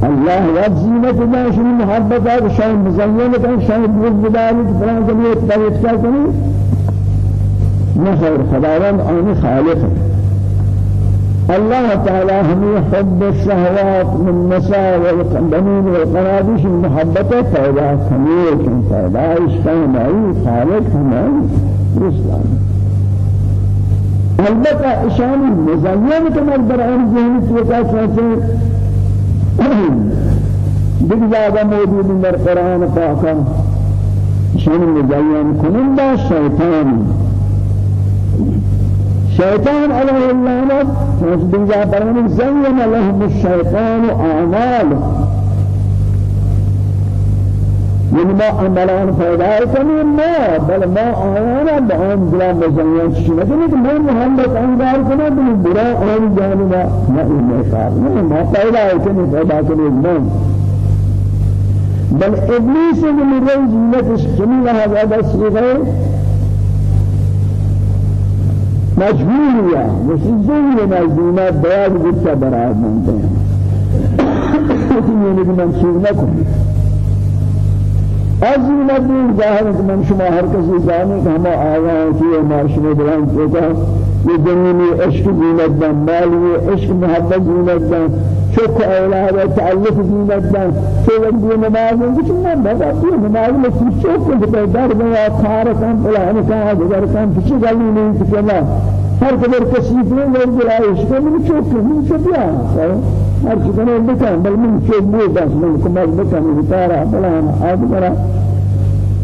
الله وزينة ما شنو محبت هذا شيء مزين كان شيء بوجود بداري فلان جميع تبارك كذي نخير خداوند أنا خالق. الله تعالى هم يحب الشهوات من النساء والبنين والقناديش المحبة فإذا كميك فإذا إشكال معي خالق هم رسلان البته إشان مزين كما برهان ذهني توقع دیگر زیادہ موجود در قرآن پاک شان مجین کننده شیطان. شيطان عليه اللعنة فسبيجا برمن زين لهم الشيطان أعمالهم من ما عملان پیدا کنیم ما بل ما آیانا با آن دلا مزین شما کنید ما محمد انگار کنه بل برا آن جانبا نه این کار نه ما پیدا کنیم پیدا کنیم ما بل ابلیس من روز زینت جمیل هذا سیغه مجبور یا مسیزون یا زینت بیاد گفت برای من دیم یعنی من چیز نکنم. عظیم دین ظاہر کہ من شما ہر کسی جانے کہ ہم آیا ہیں کہ یہ معاشرے دلان چوکا یہ دنیمی عشق زینت دن مالی عشق محبت زینت دن. چوک أولاد تعلق زینت دن. چوک دی نماز کچھ نہ بابا یہ نماز میں کچھ چوک کو در میں کار کام پلان کام دیگر کام کچھ گلی نہیں کہ ہر قدر کسی نے لوگ جلائش کو من چوک من چوکیا ہر چیز نے بکن بل من چوک بود بس من کمال بکن بتارا فلان آد کرا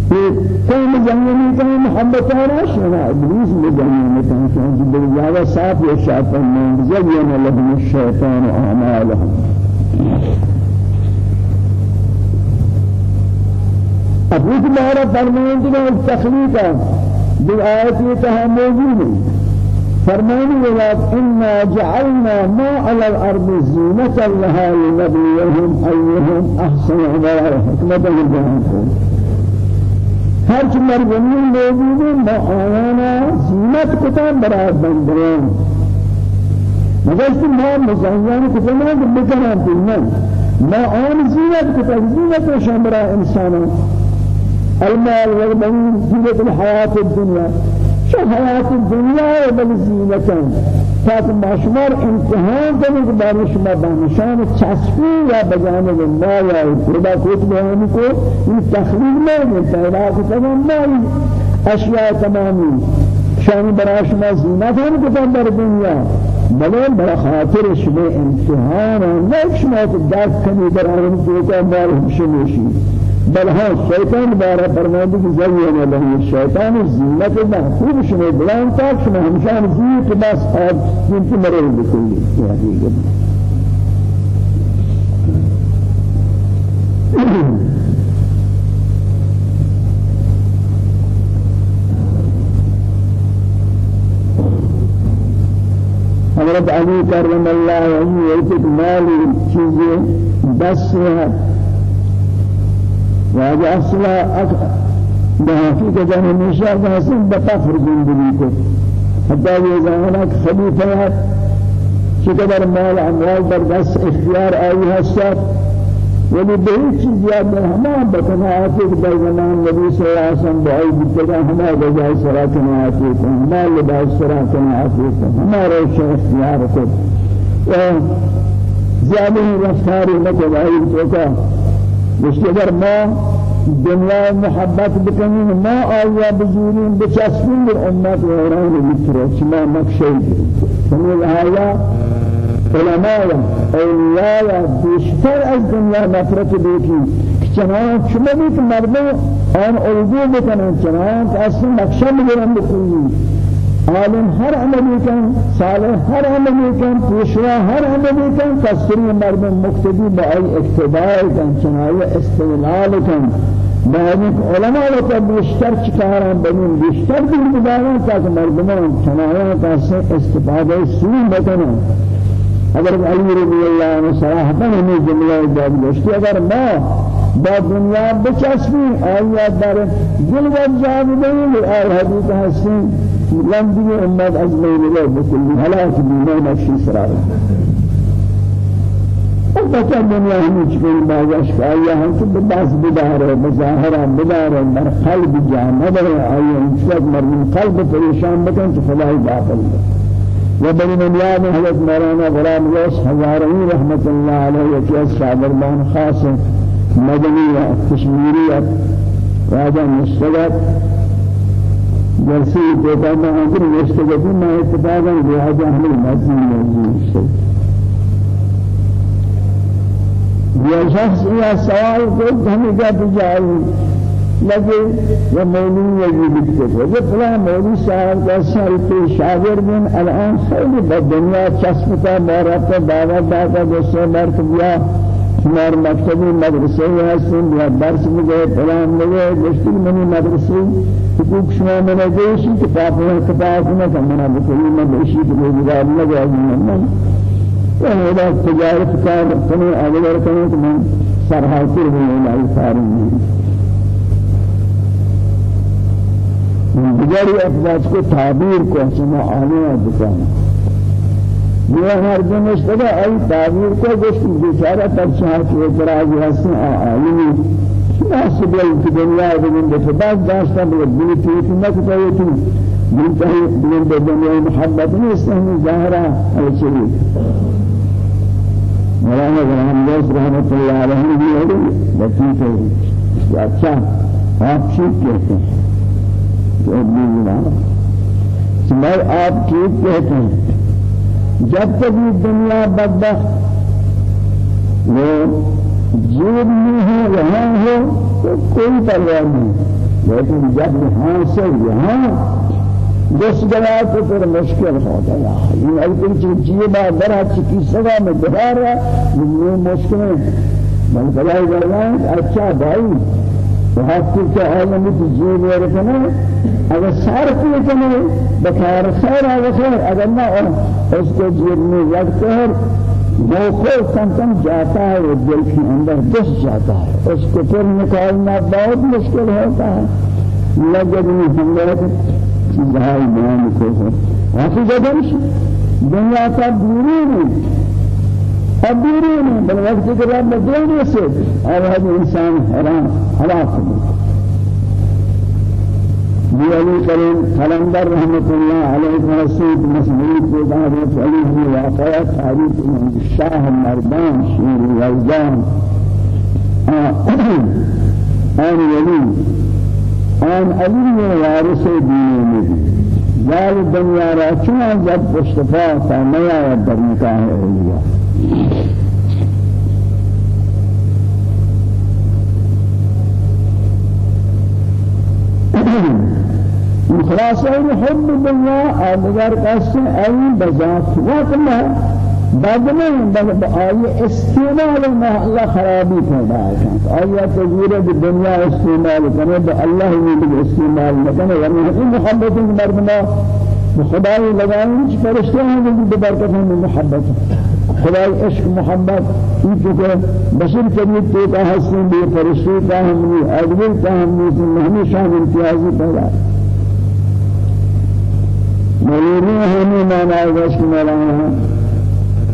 کوئی جنگلی کوئی محبت ہے شنا ابلیس میں جنگلی کہیں کہ بل زیادہ صاف یہ شیطان میں زین لهم الشیطان اعمالهم ابو تمہارا فرمان دینا تخلیق ہے بالآیت یہ کہا موجود ہے فرماني ولاد إنا جعلنا ما على الأرض زينة لها لنبليهم أيهم أحسن عملا حكمة الجهان هر چه مردمی موجود ما آیانا زینت کتاب برای بندران. مگرچه ما مزین کتاب بکنم دیگر ما آن زینت کتاب زینت شامل انسان المال والبنين زینت الحياة الدنيا شو حياة الدنيا وبالزينة تاک ماشمار امتحان کنی که بار شما بانشان چسبی یا بجانب الله یا خدا کوت بیانی کو. این تخلیل نہیں پیدا تمام نہیں اشیاء تمامی شان برای شما زینت هم کتن در دنیا. بلے بڑا خاطر شما امتحان ہے شما تو درک کنی در آن دوتا مال ہمشنوشی بل ها شیطان بارا فرماندی کہ زین له الشیطان زینت محبوب شما بلان تاک شما ہمشان زینت بس آب مرے بکلی یہ حقیقت حضرت علی کرم اللہ وجهه ایک مالی چیزیں دس وهذا أصلا بحقيقة همیشه بحسن بفخر زندگی کو حتی یہ زمانہ خلیفہ چقدر مال أموال در دست اختیار آئی هستد ولی به هیچ چیز یاد نہیں ہما بکناعتی کہ در زمان نبی صلی اللہ علیہ وسلم بہائی بکتا ہما بجائے سرا کناعتی کو ہما لباس سرا کناعتی کو ہما روشن اختیار کو زیادہ رفتاری نکل آئی تو مشتی اگر ما دنیا محبت بکنیم ما آیا بزوریم بچسبیم در امت ایران بکره شما نقشه شما آیا علماء اولیاء بیشتر از دنیا نفرت بیکی چنان شما بیت مردم آن اردو بکنن چنان أصلا نقشه بگیرن بکنیم عالم هر عملی کن صالح هر عملی کن پیشوا هر عملی کن تصریح مردم مقتدی با ای اقتداء کن چنای استدلال کن بعد علماء و بیشتر چکاران بنین بیشتر دل بدارن تاکہ مردمان چنایا کاسے استفاده سوی بکنن۔ اگر علی رضی اللہ عنہ صراحتا ہمیں جملہ داد گوشتی اگر ما با دنیا بچسبی آیات دار دل و جانبین آل حدیث حسین لندی امت از بین الله بکلی هلاک دینا نفسی سرار بچہ دنیا ہمیں چکن بازش کا آیا ہم تو بس بدارے مظاہرہ بدارے مر قلب جانب ہے آیا انشاءت مرمین قلب پریشان بکن تو خدای داخل ہے وبني مليان حضرت مولانا غلام رحمة الله عليه يكيس شعبرمان خاص مدنية كشميرية وهذا مستقر جلسي بيتا ما أنظر مستقر ما اتفاقا بهذا أهل المسجد موجود یہ شخص یہ سوال کو ہمیں کیا بجائے لگے یا مولوی بکتے تھے یہ فلاں مولوی صاحب کا شاید شاگردین الان خیلی بدنیا چسبتا مارتا دعوت داتا دوسرے مرتبہ شمار مکتبی مدرسه هستیم یا درس میگه فلان میگه مشکل منی مدرسه. حقوق شما من دیشی کتاب من کتاب نه کمنا بکنی من دیشی که روزگار نگه از من. من هذا تجارت کار کنه اگر کنه تو من سرحاتی رو میلی ساری من دیگری افضل کو تعبیر کو شما آنے بکنه یہ ہر دن اشتغا ای تعبیر کو گوشت بیچارہ پر چاہت و اعتراض حسن عالمی ناسب کی دنیا دین دے بعد داشتا بل دل کی نہ کہ یہ من تہی دین دے دنیا محبت میں ظاہرہ ہے چلی مولانا غلام دوست رحمت اللہ علیہ بھی ہے لطیف ہے اچھا آپ ٹھیک کہتے ہیں جو بھی میں آپ ٹھیک کہتے ہیں جب تک یہ دنیا بدبخت. وہ جیب میں ہے یہاں ہو تو کوئی پرواہ نہیں. لیکن جب یہاں سے یہاں دس گیا تو پھر مشکل ہو گیا. یہ ایک چیز جیبا درا چکی سگا میں دوبارہ یہ مشکل ہے. بلکہ اللہ اچھا بھائی وحاصل كعالم تجيب ورثنا اگر صرف کرنے بخار خیر ہے خیر اگر نہ اس کو جیرنے وقت ہے وہ خود سمتم جاتا ہے وہ دل کے اندر دس جاتا ہے اس کو پھر نکالنا بہت مشکل ہوتا ہے. لگد میں ہمارے چیزیں بیان کو ہے حقیقت دنیا کا دوری نہیں أبيرين بل وقت كرام بدون يسد اور هذا إنسان حرام هلاك بيالي كريم خلندر رحمة الله عليه ورسول مسجد في دعوة عليه واقعات تاريخ الشاه المردان شير الوزان آن <clears throat> ولي آن علي وارث دين النبي جال الدنيا را چون جب پشتفا تا نیا در نکاح اولیاء خلاصة حب الدنيا أدغر قسم أي بذات وقتها بعد من آية استعمال ما الله خرابي پیدا ہے آية تغيير الدنيا استعمال کرنے الله يملك استعمال کرنے يعني محبت المرمى خدای لگائیں کہ فرشتے ہیں جو برکت ہیں محبت. خدای عشق محبت یہ کہ بشر کبھی تو کا حسن بھی فرشتے کا ہم نے ادب کا ہم نے ہمیشہ امتیازی پیدا. مولوی مولانا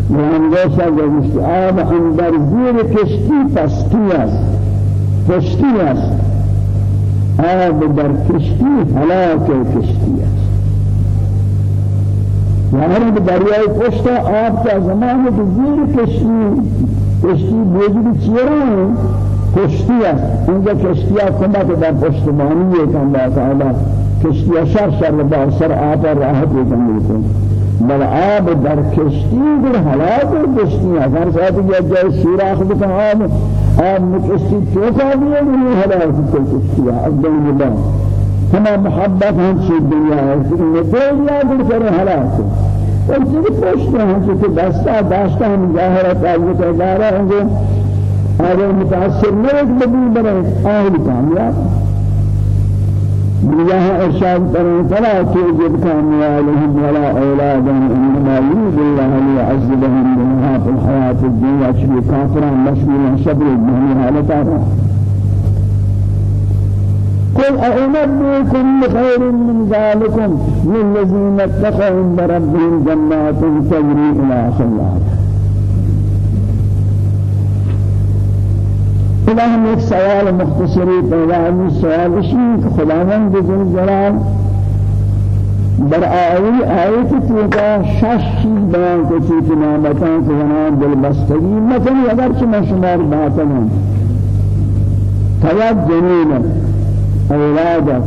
جیسا جو آب اندر زیر کشتی پستی است. کشتی است. آب در کشتی هلاک کشتی است. یعنی دریای پشت آب کا زمان ہے زیر کشتی کشتی بوجود چیرے کشتی ہے انجا کشتی کما کہ در ہے کہ اللہ تعالی کشتی شر شر با سر آب راحت ہے کہ بل آب در کشتی در حالات کشتی اگر ساتھ یہ جائے سوراخ بکن آب آب مکشتی چوکا ہے یہ حالات کشتی افضل اللہ ہما محبت ہم چیز دنیا ہے کہ دنیا دل کر حالات اور چیز پوچھتے ہیں کہ دستا داشتا ہم ظاہر تعلق ادارہ ہوں گے اگر متأثر نیک بدل بنے آہل کامیاب. بجاه ارشاد کریں فلا توجد كاموالهم ولا اولادهم انما يريد الله ليعذبهم بها في الحياة الدنيا شبه كافرا مشغولا شبه الدنيا على تعالى. قل أعنبكم بخير من ذلكم للذين اتقوا عند ربهم جنات تجري إلى خلال خدا ہم ایک سوال مختصری پیدا ہمی سوال اسی کہ خداوند جل جلال بر آئی آیت توقع شش چیز بیان کو چیز نعمتان کہ جناب دل بستگی مثلا اگر چھ میں شمار باطن ہوں تیاد جنین أولادك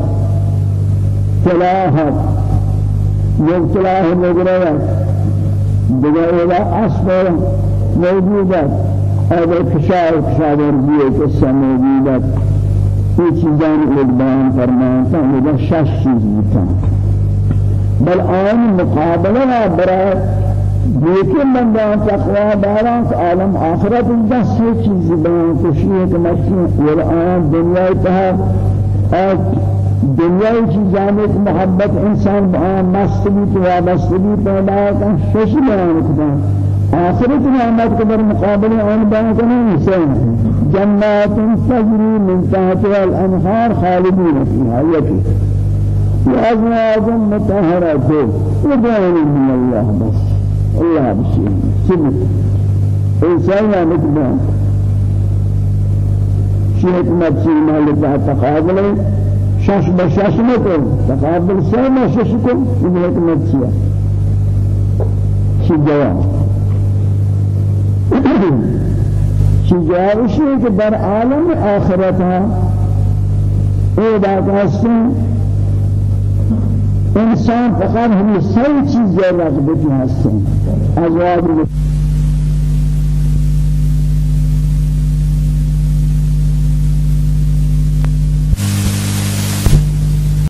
تلاهت يبتلاه مجريات بغير أصبر موجودات هذا كشاف كشاف ربيه قصة موجودات یہ چیزان ایک بیان فرمائتا ہے شش چیز بتا بل آن مقابلہ برای لیکن بندان تقوی داران کہ عالم آخرت دس سے چیز بیان کشی ہے کہ مشکل والآن دنیا تہا اور دنیا کی جانب محبت انسان بآن مستبی تو وابستبی پیدا کن شش بیان کتا آخرت نعمت کے در مقابل آن بیان کرنے سے جنات تجری من تحتها الانهار خالدین فيها یکی. وأزواج مطهرات ودعون من الله بس. الله بشيء سبت إنسان ما مكبان شيء حكمت شيء ما لتها تقابل؟ شش بشش مكن تقابل سي ما ششكم من حكمت شيء شيء چی چیزاوشی که بر عالم آخرت ها او داد هستن انسان فقط همین سه چیز را بکی هستن از